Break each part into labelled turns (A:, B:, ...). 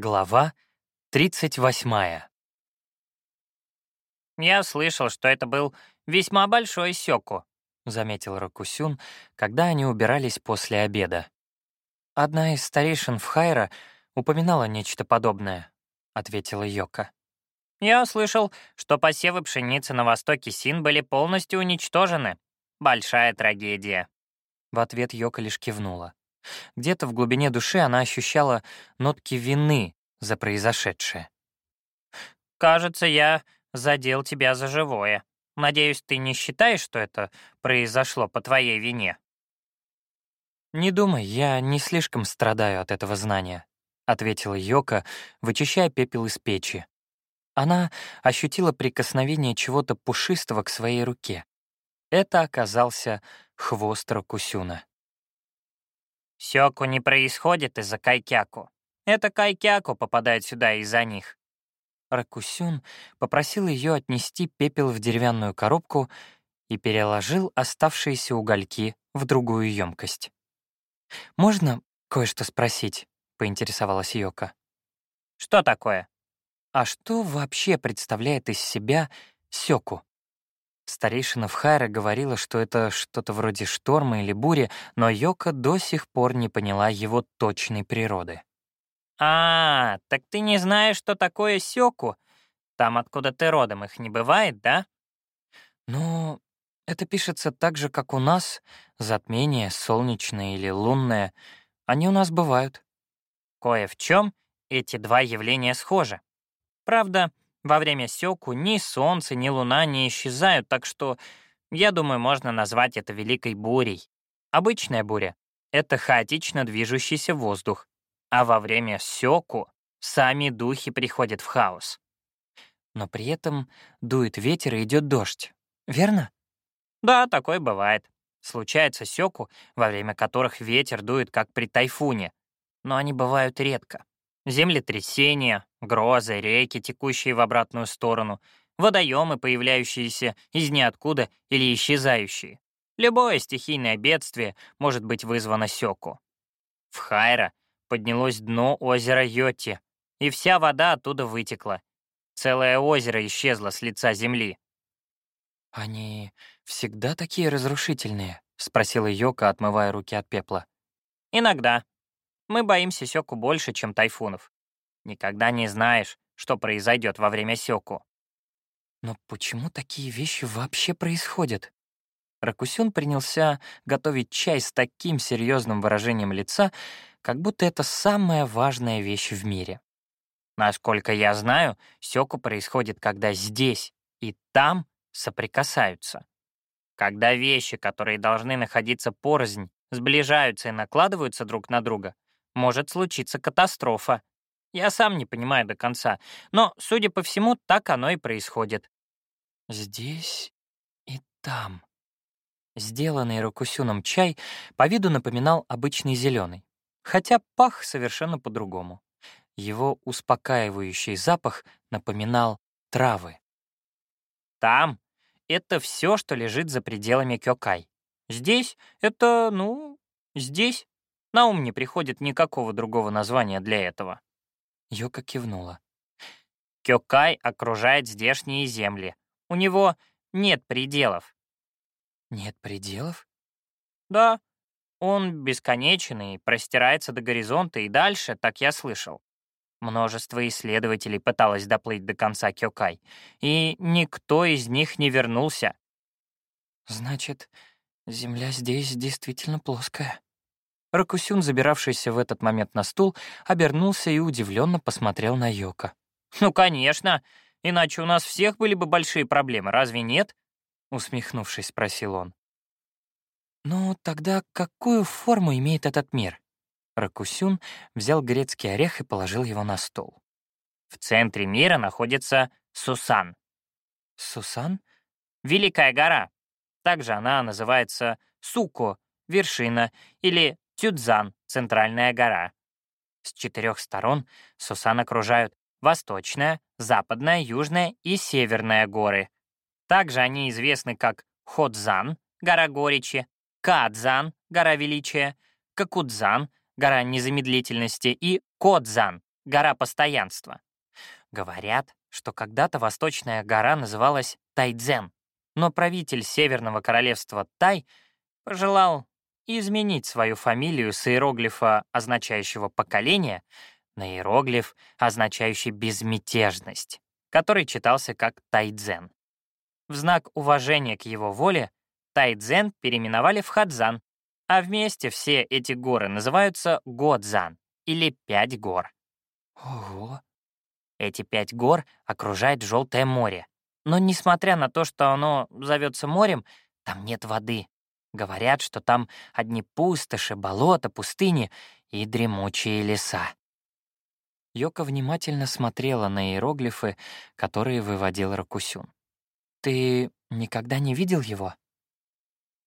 A: Глава 38.
B: «Я слышал, что это был весьма большой сёку», —
A: заметил Ракусюн, когда они убирались после обеда. «Одна из старейшин в Хайра упоминала нечто подобное», — ответила Йока.
B: «Я слышал, что посевы пшеницы на востоке Син были полностью уничтожены. Большая трагедия».
A: В ответ Йока лишь кивнула. Где-то в глубине души она ощущала нотки вины за произошедшее.
B: «Кажется, я задел тебя за живое. Надеюсь, ты не считаешь, что это произошло по твоей вине?»
A: «Не думай, я не слишком страдаю от этого знания», — ответила Йока, вычищая пепел из печи. Она ощутила прикосновение чего-то пушистого к своей руке. Это оказался хвост Рокусюна.
B: Сёку не происходит из-за Кайкяку. Это Кайкяку попадает сюда из-за них.
A: Ракусюн попросил ее отнести пепел в деревянную коробку и переложил оставшиеся угольки в другую емкость. «Можно кое-что спросить?» — поинтересовалась Йока.
B: «Что такое?»
A: «А что вообще представляет из себя Сёку?» Старейшина в Хайре говорила, что это что-то вроде шторма или бури, но Йока до сих пор не поняла его точной природы.
B: «А, так ты не знаешь, что такое сёку? Там, откуда ты родом, их не бывает, да?»
A: «Ну, это пишется так же, как у нас. Затмение, солнечное или лунное. Они у нас бывают».
B: Кое в чем эти два явления схожи. Правда, во время сёку ни солнце, ни луна не исчезают, так что, я думаю, можно назвать это великой бурей. Обычная буря — это хаотично движущийся воздух, а во время сёку сами духи приходят в хаос.
A: Но при этом дует ветер и идет дождь, верно?
B: Да, такое бывает. Случается сёку, во время которых ветер дует, как при тайфуне, но они бывают редко. Землетрясения, грозы, реки, текущие в обратную сторону, водоемы, появляющиеся из ниоткуда или исчезающие. Любое стихийное бедствие может быть вызвано сёку. В Хайра поднялось дно озера Йоти, и вся вода оттуда вытекла. Целое озеро исчезло с лица земли.
A: «Они всегда такие разрушительные?» — спросила Йока, отмывая руки от пепла.
B: «Иногда», мы боимся Сёку больше, чем тайфунов. Никогда не знаешь, что произойдет во время Сёку.
A: Но почему такие вещи вообще происходят? Ракусюн принялся готовить чай с таким серьезным выражением лица, как будто это самая важная вещь в мире. Насколько я знаю, сёку происходит, когда здесь и там соприкасаются. Когда вещи, которые должны находиться порознь, сближаются и накладываются друг на друга, может случиться катастрофа. Я сам не понимаю до конца, но, судя по всему, так оно и происходит. Здесь и там. Сделанный Рокусюном чай по виду напоминал обычный зеленый, хотя пах совершенно по-другому. Его успокаивающий запах напоминал травы.
B: Там — это все, что лежит за пределами Кёкай. Здесь — это, ну, здесь. На ум не приходит никакого другого названия для этого.
A: Йока кивнула.
B: Кёкай окружает здешние земли. У него нет пределов.
A: Нет пределов?
B: Да. Он бесконечен и простирается до горизонта и дальше, так я слышал. Множество исследователей пыталось доплыть до конца Кёкай, и никто из них не вернулся.
A: Значит, Земля здесь действительно плоская. Ракусюн, забиравшийся в этот момент на стул, обернулся и удивленно посмотрел на Йока.
B: «Ну, конечно. Иначе у нас всех были бы большие проблемы, разве нет?»
A: Усмехнувшись, спросил он. «Ну, тогда какую форму имеет этот мир?» Ракусюн взял грецкий орех и положил его на стол.
B: В центре мира находится Сусан.
A: Сусан?
B: Великая гора. Также она называется Суко, вершина, или Тюдзан, центральная гора. С четырех сторон Сусан окружают восточная, западная, южная и северная горы. Также они известны как Ходзан, гора горечи, Кадзан, гора величия, Какудзан, гора незамедлительности и Кодзан, гора постоянства. Говорят, что когда-то восточная гора называлась Тайдзен, но правитель Северного королевства Тай пожелал изменить свою фамилию с иероглифа, означающего «поколение», на иероглиф, означающий «безмятежность», который читался как Тайдзен. В знак уважения к его воле Тайдзен переименовали в Хадзан, а вместе все эти горы называются Годзан или Пять гор.
A: Ого!
B: Эти пять гор окружает Желтое море. Но несмотря на то, что оно зовется морем, там нет воды. Говорят, что там одни пустоши, болота, пустыни и дремучие леса.
A: Йока внимательно смотрела на иероглифы, которые выводил Ракусюн. «Ты никогда не видел его?»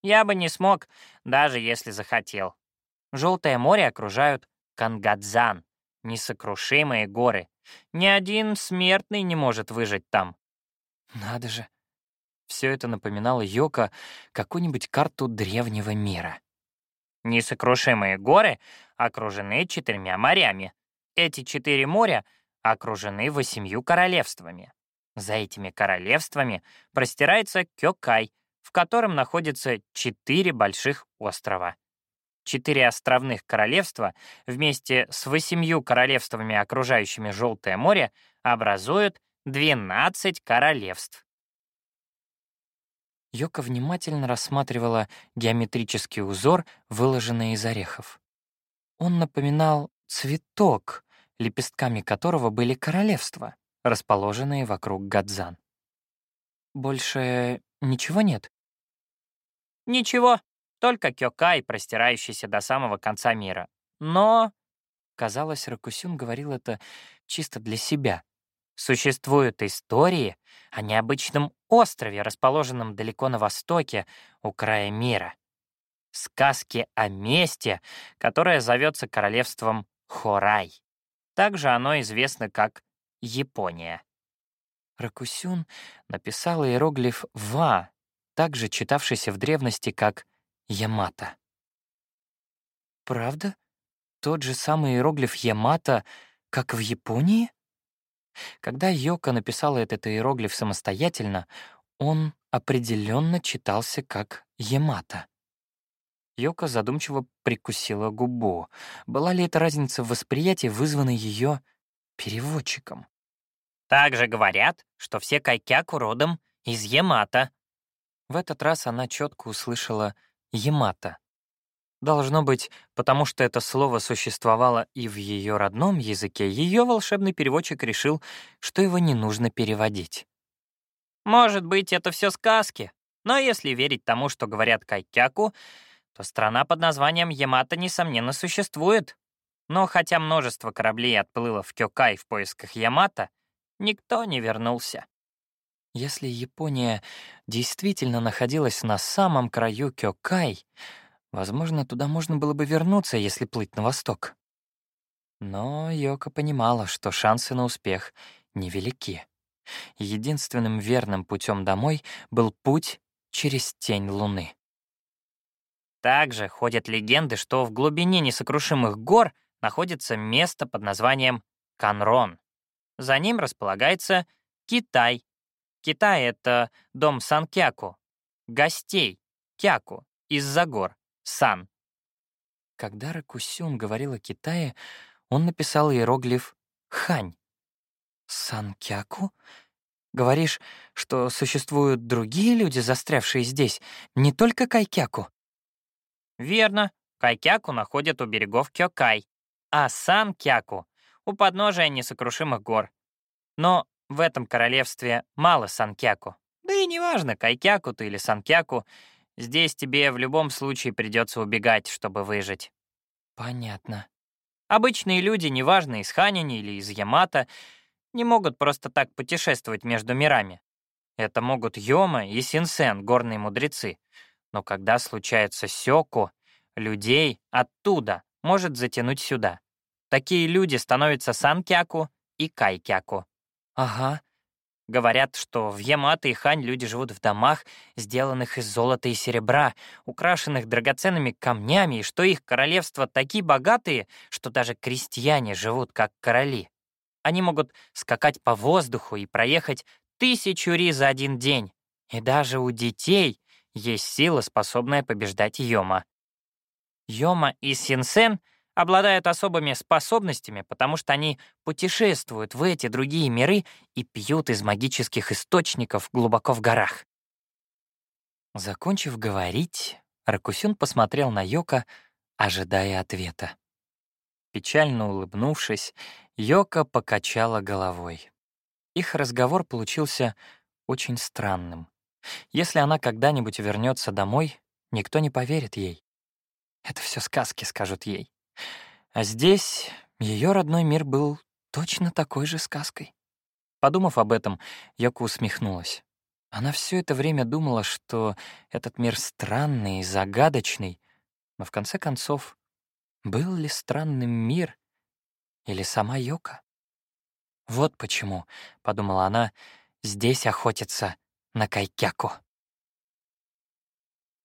B: «Я бы не смог, даже если захотел. Желтое море окружают Кангадзан, несокрушимые горы. Ни один смертный не может выжить там».
A: «Надо же!» Все это напоминало Йока какую-нибудь карту древнего мира.
B: Несокрушимые горы окружены четырьмя морями. Эти четыре моря окружены восемью королевствами. За этими королевствами простирается Кёкай, в котором находятся четыре больших острова. Четыре островных королевства вместе с восемью королевствами, окружающими Желтое море, образуют 12 королевств.
A: Йока внимательно рассматривала геометрический узор, выложенный из орехов. Он напоминал цветок, лепестками которого были королевства, расположенные вокруг Гадзан. «Больше ничего нет?»
B: «Ничего, только Кёкай, простирающийся до самого конца мира. Но...»
A: Казалось, Ракусюн говорил это чисто для себя.
B: Существуют истории о необычном острове, расположенном далеко на востоке, у края мира. Сказки о месте, которое зовется королевством Хорай. Также оно известно как Япония.
A: Ракусюн написал иероглиф «ва», также читавшийся в древности как «ямато». Правда? Тот же самый иероглиф «ямато», как в Японии? Когда Йока написала этот иероглиф самостоятельно, он определенно читался как «ямато». Йока задумчиво прикусила губу. Была ли эта разница в восприятии вызвана ее переводчиком?
B: Также говорят, что все кайкяку родом из Ямато.
A: В этот раз она четко услышала «ямато», Должно быть, потому что это слово существовало и в ее родном языке, ее волшебный переводчик решил, что его не нужно переводить.
B: Может быть, это все сказки, но если верить тому, что говорят кайкяку, то страна под названием Ямато, несомненно, существует. Но хотя множество кораблей отплыло в Кёкай в поисках Ямато, никто не вернулся.
A: Если Япония действительно находилась на самом краю Кёкай, Возможно, туда можно было бы вернуться, если плыть на восток. Но Йока понимала, что шансы на успех невелики. Единственным верным путем домой был путь через тень Луны.
B: Также ходят легенды, что в глубине несокрушимых гор находится место под названием Канрон. За ним располагается Китай. Китай — это дом Санкяку, гостей, Кяку, из-за гор. Сан.
A: Когда Ракусюн говорил о Китае, он написал иероглиф «хань». «Санкяку? Говоришь, что существуют другие люди, застрявшие здесь, не только Кайкяку?»
B: «Верно. Кайкяку находят у берегов Кёкай, а Санкяку — у подножия несокрушимых гор. Но в этом королевстве мало Санкяку. Да и неважно, Кайкяку ты или Санкяку — Здесь тебе в любом случае придется убегать, чтобы выжить».
A: «Понятно».
B: Обычные люди, неважно, из Ханини или из Ямато, не могут просто так путешествовать между мирами. Это могут Йома и Синсен, горные мудрецы. Но когда случается Сёку, людей оттуда может затянуть сюда. Такие люди становятся Санкяку и Кайкяку.
A: Ага,
B: Говорят, что в Ямато и Хань люди живут в домах, сделанных из золота и серебра, украшенных драгоценными камнями, и что их королевства такие богатые, что даже крестьяне живут как короли. Они могут скакать по воздуху и проехать тысячу ри за один день. И даже у детей есть сила, способная побеждать Йома. Йома и Синсен обладают особыми способностями, потому что они путешествуют в эти другие миры и пьют из магических источников глубоко в горах.
A: Закончив говорить, Ракусюн посмотрел на Йока, ожидая ответа. Печально улыбнувшись, Йока покачала головой. Их разговор получился очень странным. Если она когда-нибудь вернется домой, никто не поверит ей. Это все сказки, скажут ей. А здесь ее родной мир был точно такой же сказкой. Подумав об этом, Йока усмехнулась. Она все это время думала, что этот мир странный и загадочный, но в конце концов, был ли странным мир или сама Йока? «Вот почему», — подумала она, — «здесь охотятся на Кайкяку».